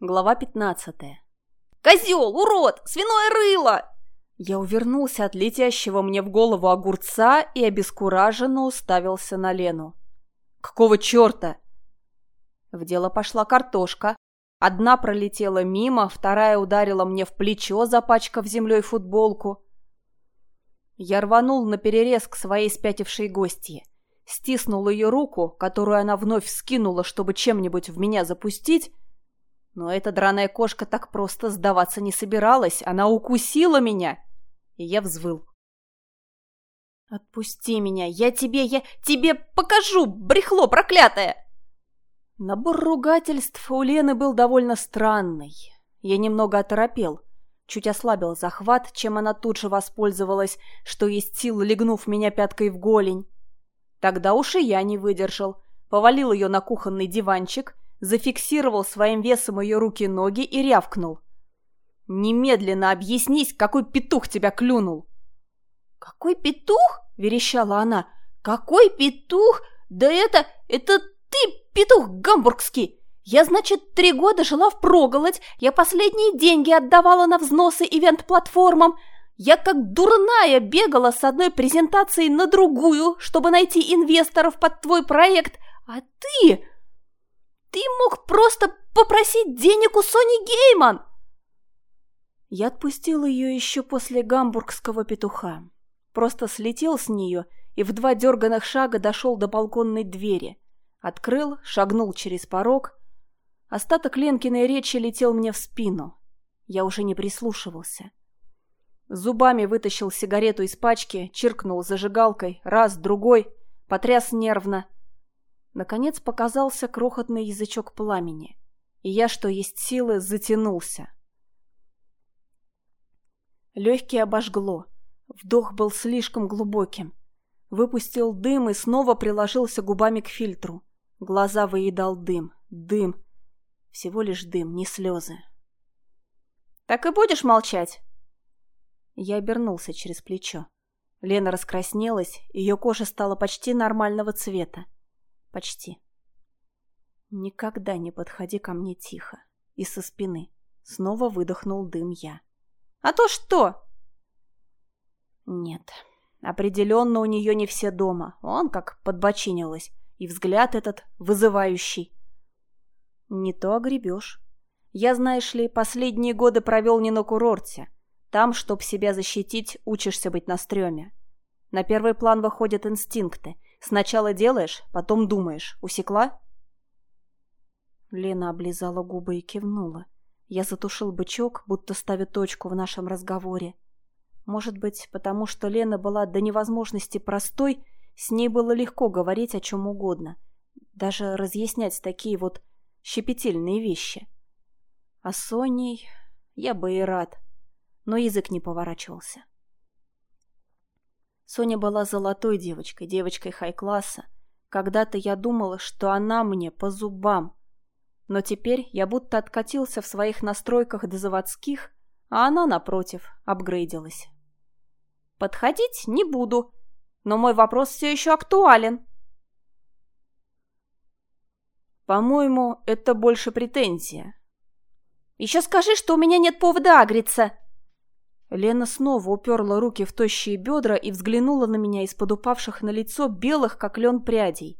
Глава 15 «Козел! Урод! Свиное рыло!» Я увернулся от летящего мне в голову огурца и обескураженно уставился на Лену. «Какого черта?» В дело пошла картошка. Одна пролетела мимо, вторая ударила мне в плечо, запачкав землей футболку. Я рванул на перерез к своей спятившей гостье. Стиснул ее руку, которую она вновь скинула, чтобы чем-нибудь в меня запустить, но эта драная кошка так просто сдаваться не собиралась. Она укусила меня, и я взвыл. «Отпусти меня! Я тебе, я тебе покажу, брехло проклятое!» Набор ругательств у Лены был довольно странный. Я немного оторопел. Чуть ослабил захват, чем она тут же воспользовалась, что есть сил, легнув меня пяткой в голень. Тогда уж и я не выдержал. Повалил ее на кухонный диванчик зафиксировал своим весом ее руки-ноги и рявкнул. «Немедленно объяснись, какой петух тебя клюнул!» «Какой петух?» – верещала она. «Какой петух? Да это... это ты, петух гамбургский! Я, значит, три года жила в проголодь, я последние деньги отдавала на взносы ивент-платформам, я как дурная бегала с одной презентацией на другую, чтобы найти инвесторов под твой проект, а ты... Ты мог просто попросить денег у Сони Гейман!» Я отпустил ее еще после гамбургского петуха. Просто слетел с нее и в два дерганых шага дошел до балконной двери. Открыл, шагнул через порог. Остаток Ленкиной речи летел мне в спину. Я уже не прислушивался. Зубами вытащил сигарету из пачки, чиркнул зажигалкой, раз, другой, потряс нервно — Наконец показался крохотный язычок пламени, и я, что есть силы, затянулся. Легкие обожгло. Вдох был слишком глубоким. Выпустил дым и снова приложился губами к фильтру. Глаза выедал дым. Дым. Всего лишь дым, не слезы. «Так и будешь молчать?» Я обернулся через плечо. Лена раскраснелась, ее кожа стала почти нормального цвета. Почти. Никогда не подходи ко мне тихо. И со спины. Снова выдохнул дым я. А то что? Нет. Определенно у нее не все дома. Он как подбочинилась. И взгляд этот вызывающий. Не то огребешь. Я, знаешь ли, последние годы провел не на курорте. Там, чтоб себя защитить, учишься быть на стреме. На первый план выходят инстинкты — Сначала делаешь, потом думаешь. Усекла?» Лена облизала губы и кивнула. Я затушил бычок, будто ставя точку в нашем разговоре. Может быть, потому что Лена была до невозможности простой, с ней было легко говорить о чем угодно. Даже разъяснять такие вот щепетильные вещи. А Соней я бы и рад, но язык не поворачивался. Соня была золотой девочкой, девочкой хай-класса. Когда-то я думала, что она мне по зубам. Но теперь я будто откатился в своих настройках до заводских, а она, напротив, апгрейдилась. «Подходить не буду, но мой вопрос все еще актуален». «По-моему, это больше претензия». «Еще скажи, что у меня нет повода агриться!» Лена снова уперла руки в тощие бедра и взглянула на меня из-под упавших на лицо белых, как лен, прядей.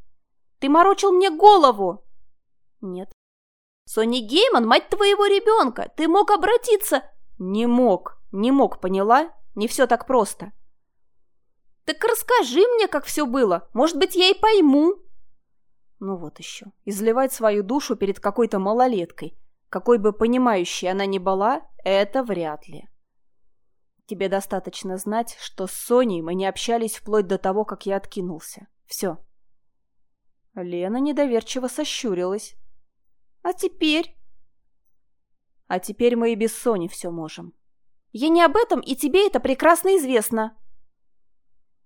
«Ты морочил мне голову!» «Нет». «Сони Гейман, мать твоего ребенка! Ты мог обратиться...» «Не мог, не мог, поняла? Не все так просто». «Так расскажи мне, как все было. Может быть, я и пойму». Ну вот еще. Изливать свою душу перед какой-то малолеткой, какой бы понимающей она ни была, это вряд ли. Тебе достаточно знать, что с Соней мы не общались вплоть до того, как я откинулся. Все. Лена недоверчиво сощурилась. А теперь? А теперь мы и без Сони все можем. Я не об этом, и тебе это прекрасно известно.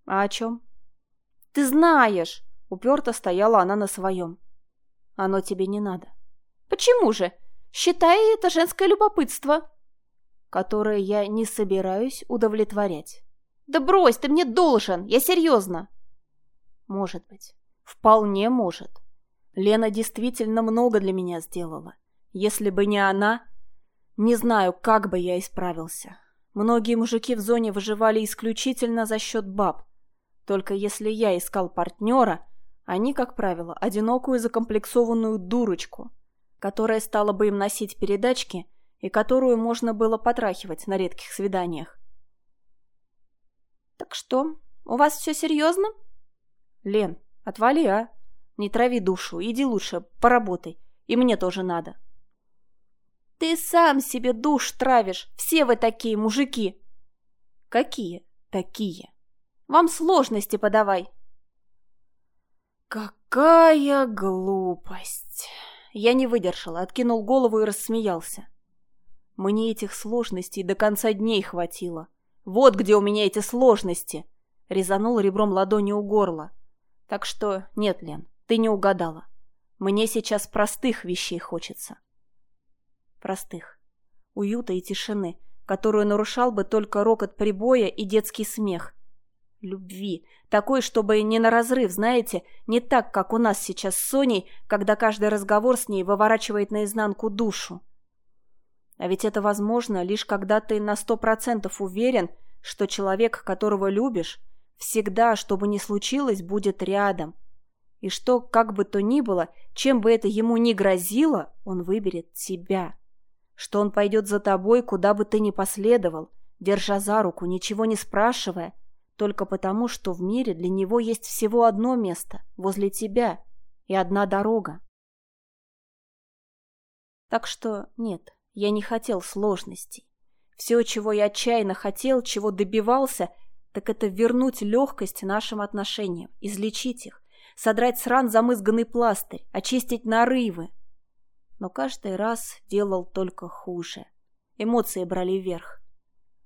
А о чем? Ты знаешь. Уперто стояла она на своем. Оно тебе не надо. Почему же? Считай это женское любопытство которое я не собираюсь удовлетворять. «Да брось, ты мне должен! Я серьезно!» «Может быть. Вполне может. Лена действительно много для меня сделала. Если бы не она, не знаю, как бы я исправился. Многие мужики в зоне выживали исключительно за счет баб. Только если я искал партнера, они, как правило, одинокую закомплексованную дурочку, которая стала бы им носить передачки и которую можно было потрахивать на редких свиданиях. «Так что, у вас все серьезно?» «Лен, отвали, а? Не трави душу, иди лучше, поработай. И мне тоже надо». «Ты сам себе душ травишь, все вы такие мужики!» «Какие такие?» «Вам сложности подавай!» «Какая глупость!» Я не выдержал, откинул голову и рассмеялся. Мне этих сложностей до конца дней хватило. Вот где у меня эти сложности!» Резанул ребром ладони у горла. «Так что нет, Лен, ты не угадала. Мне сейчас простых вещей хочется». Простых. Уюта и тишины, которую нарушал бы только рокот прибоя и детский смех. Любви. Такой, чтобы не на разрыв, знаете, не так, как у нас сейчас с Соней, когда каждый разговор с ней выворачивает наизнанку душу. А ведь это возможно лишь когда ты на сто процентов уверен, что человек, которого любишь, всегда, что бы ни случилось, будет рядом. И что, как бы то ни было, чем бы это ему ни грозило, он выберет тебя. Что он пойдет за тобой, куда бы ты ни последовал, держа за руку, ничего не спрашивая, только потому, что в мире для него есть всего одно место, возле тебя, и одна дорога. Так что нет, я не хотел сложностей. Все, чего я отчаянно хотел, чего добивался, так это вернуть легкость нашим отношениям, излечить их, содрать с ран замызганный пластырь, очистить нарывы. Но каждый раз делал только хуже. Эмоции брали верх.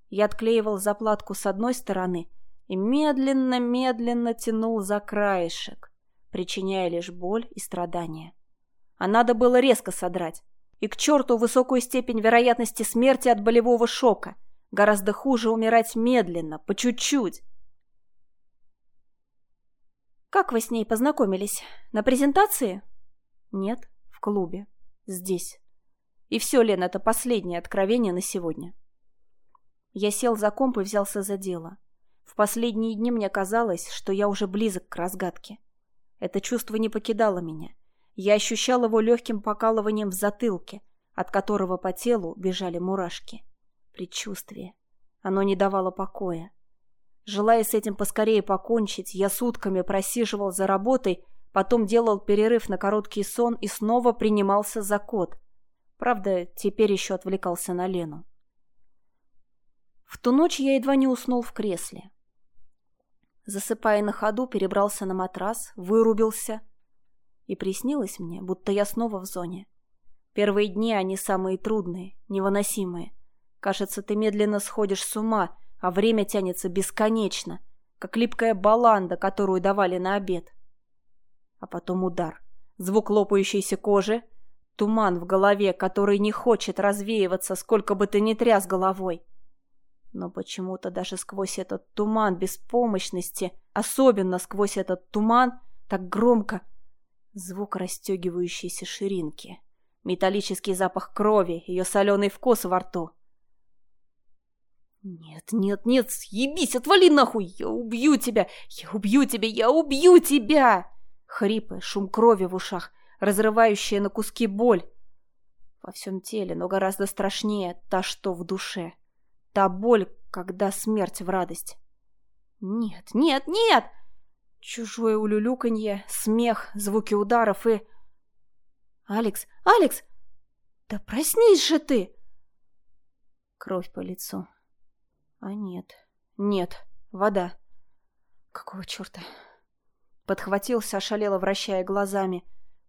Я отклеивал заплатку с одной стороны и медленно-медленно тянул за краешек, причиняя лишь боль и страдания. А надо было резко содрать, и к черту высокую степень вероятности смерти от болевого шока. Гораздо хуже умирать медленно, по чуть-чуть. «Как вы с ней познакомились? На презентации?» «Нет, в клубе. Здесь. И все, Лен, это последнее откровение на сегодня». Я сел за комп и взялся за дело. В последние дни мне казалось, что я уже близок к разгадке. Это чувство не покидало меня. Я ощущал его легким покалыванием в затылке, от которого по телу бежали мурашки. Предчувствие. Оно не давало покоя. Желая с этим поскорее покончить, я сутками просиживал за работой, потом делал перерыв на короткий сон и снова принимался за код. Правда, теперь еще отвлекался на Лену. В ту ночь я едва не уснул в кресле. Засыпая на ходу, перебрался на матрас, вырубился — и приснилось мне, будто я снова в зоне. Первые дни они самые трудные, невыносимые. Кажется, ты медленно сходишь с ума, а время тянется бесконечно, как липкая баланда, которую давали на обед. А потом удар, звук лопающейся кожи, туман в голове, который не хочет развеиваться, сколько бы ты ни тряс головой. Но почему-то даже сквозь этот туман беспомощности, особенно сквозь этот туман, так громко Звук расстегивающейся ширинки. Металлический запах крови, ее соленый вкус во рту. «Нет, нет, нет, съебись, отвали нахуй! Я убью тебя! Я убью тебя! Я убью тебя!» Хрипы, шум крови в ушах, разрывающая на куски боль. Во всем теле, но гораздо страшнее та, что в душе. Та боль, когда смерть в радость. «Нет, нет, нет!» Чужое улюлюканье, смех, звуки ударов и... «Алекс! Алекс! Да проснись же ты!» Кровь по лицу. А нет, нет, вода. Какого черта? Подхватился, ошалело, вращая глазами.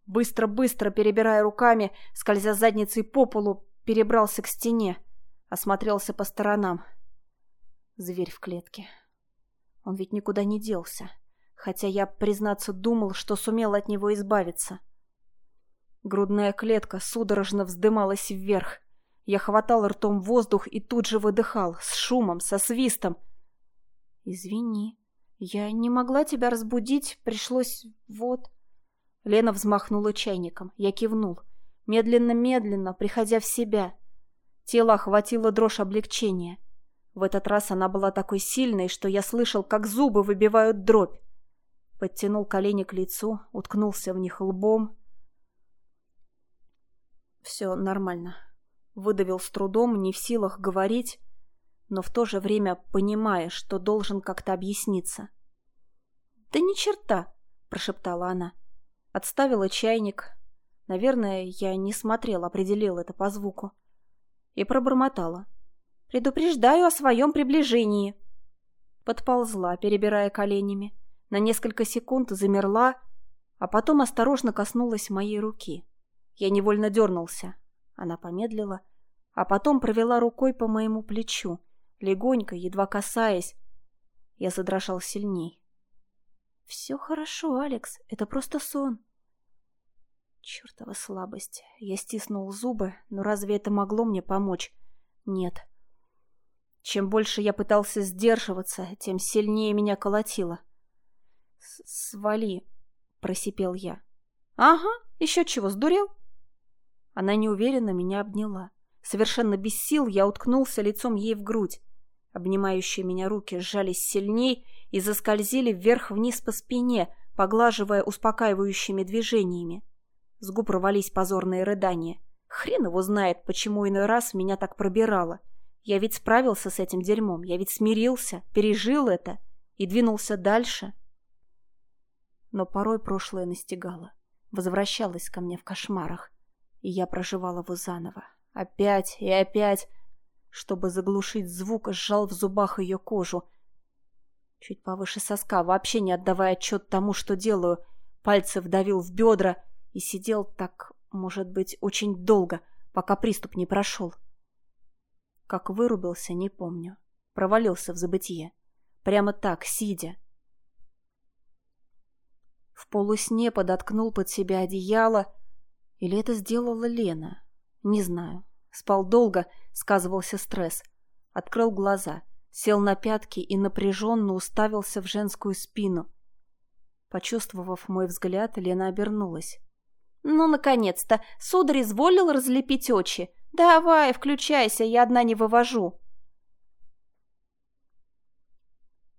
Быстро-быстро, перебирая руками, скользя задницей по полу, перебрался к стене. Осмотрелся по сторонам. Зверь в клетке. Он ведь никуда не делся хотя я, признаться, думал, что сумел от него избавиться. Грудная клетка судорожно вздымалась вверх. Я хватал ртом воздух и тут же выдыхал, с шумом, со свистом. «Извини, я не могла тебя разбудить, пришлось... вот...» Лена взмахнула чайником. Я кивнул. медленно-медленно, приходя в себя. Тело охватило дрожь облегчения. В этот раз она была такой сильной, что я слышал, как зубы выбивают дробь. Подтянул колени к лицу, уткнулся в них лбом. Все нормально. Выдавил с трудом, не в силах говорить, но в то же время понимая, что должен как-то объясниться. «Да ни черта!» – прошептала она. Отставила чайник. Наверное, я не смотрел, определил это по звуку. И пробормотала. «Предупреждаю о своем приближении!» Подползла, перебирая коленями. На несколько секунд замерла, а потом осторожно коснулась моей руки. Я невольно дернулся. Она помедлила, а потом провела рукой по моему плечу, легонько, едва касаясь. Я задрожал сильней. «Все хорошо, Алекс, это просто сон». Чертова слабость. Я стиснул зубы, но разве это могло мне помочь? Нет. Чем больше я пытался сдерживаться, тем сильнее меня колотило. «Свали», — просипел я. «Ага, еще чего, сдурел?» Она неуверенно меня обняла. Совершенно без сил я уткнулся лицом ей в грудь. Обнимающие меня руки сжались сильней и заскользили вверх-вниз по спине, поглаживая успокаивающими движениями. С губ рвались позорные рыдания. Хрен его знает, почему иной раз меня так пробирало. Я ведь справился с этим дерьмом, я ведь смирился, пережил это и двинулся дальше. Но порой прошлое настигало, возвращалось ко мне в кошмарах, и я проживал его заново. Опять и опять, чтобы заглушить звук, сжал в зубах ее кожу. Чуть повыше соска, вообще не отдавая отчет тому, что делаю, пальцы вдавил в бедра и сидел так, может быть, очень долго, пока приступ не прошел. Как вырубился, не помню. Провалился в забытье. Прямо так, сидя. В полусне подоткнул под себя одеяло. Или это сделала Лена? Не знаю. Спал долго, сказывался стресс. Открыл глаза, сел на пятки и напряженно уставился в женскую спину. Почувствовав мой взгляд, Лена обернулась. «Ну, наконец-то! Сударь изволил разлепить очи. Давай, включайся, я одна не вывожу».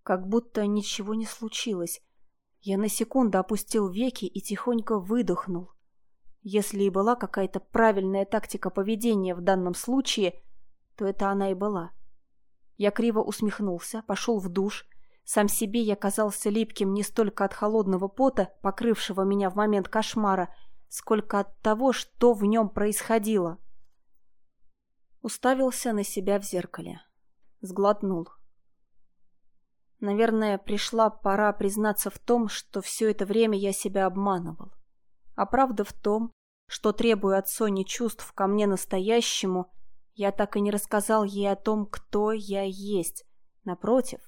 Как будто ничего не случилось. Я на секунду опустил веки и тихонько выдохнул. Если и была какая-то правильная тактика поведения в данном случае, то это она и была. Я криво усмехнулся, пошел в душ. Сам себе я казался липким не столько от холодного пота, покрывшего меня в момент кошмара, сколько от того, что в нем происходило. Уставился на себя в зеркале. Сглотнул. Наверное, пришла пора признаться в том, что все это время я себя обманывал. А правда в том, что, требуя от Сони чувств ко мне настоящему, я так и не рассказал ей о том, кто я есть. Напротив,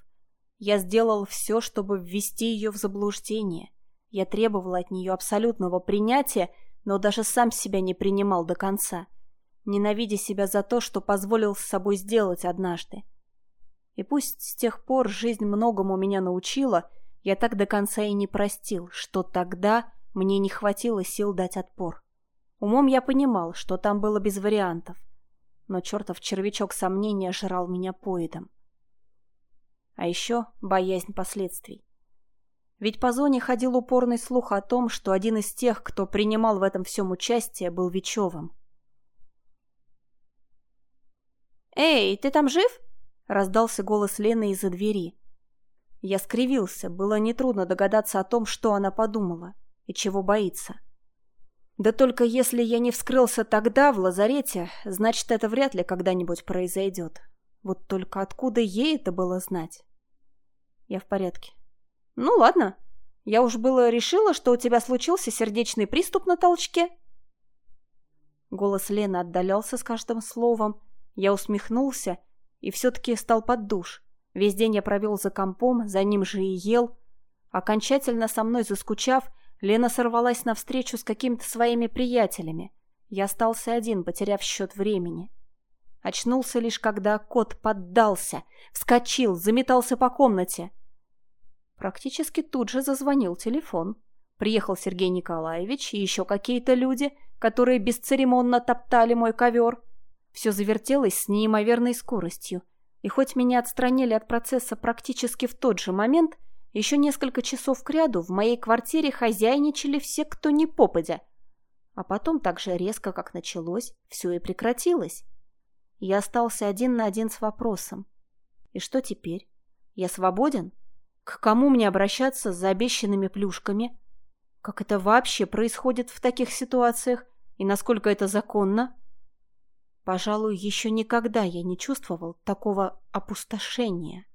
я сделал все, чтобы ввести ее в заблуждение. Я требовал от нее абсолютного принятия, но даже сам себя не принимал до конца, ненавидя себя за то, что позволил с собой сделать однажды. И пусть с тех пор жизнь многому меня научила, я так до конца и не простил, что тогда мне не хватило сил дать отпор. Умом я понимал, что там было без вариантов, но чертов червячок сомнения жрал меня поедом. А еще боязнь последствий. Ведь по зоне ходил упорный слух о том, что один из тех, кто принимал в этом всем участие, был Вечевым. «Эй, ты там жив?» — раздался голос Лены из-за двери. Я скривился, было нетрудно догадаться о том, что она подумала и чего боится. Да только если я не вскрылся тогда в лазарете, значит, это вряд ли когда-нибудь произойдет. Вот только откуда ей это было знать? Я в порядке. «Ну ладно. Я уж было решила, что у тебя случился сердечный приступ на толчке». Голос Лены отдалялся с каждым словом. Я усмехнулся и все-таки стал под душ. Весь день я провел за компом, за ним же и ел. Окончательно со мной заскучав, Лена сорвалась навстречу с какими-то своими приятелями. Я остался один, потеряв счет времени. Очнулся лишь, когда кот поддался, вскочил, заметался по комнате. Практически тут же зазвонил телефон. Приехал Сергей Николаевич и еще какие-то люди, которые бесцеремонно топтали мой ковер. Все завертелось с неимоверной скоростью. И хоть меня отстранили от процесса практически в тот же момент, еще несколько часов кряду в моей квартире хозяйничали все, кто не попадя. А потом так же резко, как началось, все и прекратилось. Я остался один на один с вопросом. И что теперь? Я свободен? К кому мне обращаться за обещанными плюшками? Как это вообще происходит в таких ситуациях? И насколько это законно? Пожалуй, еще никогда я не чувствовал такого опустошения.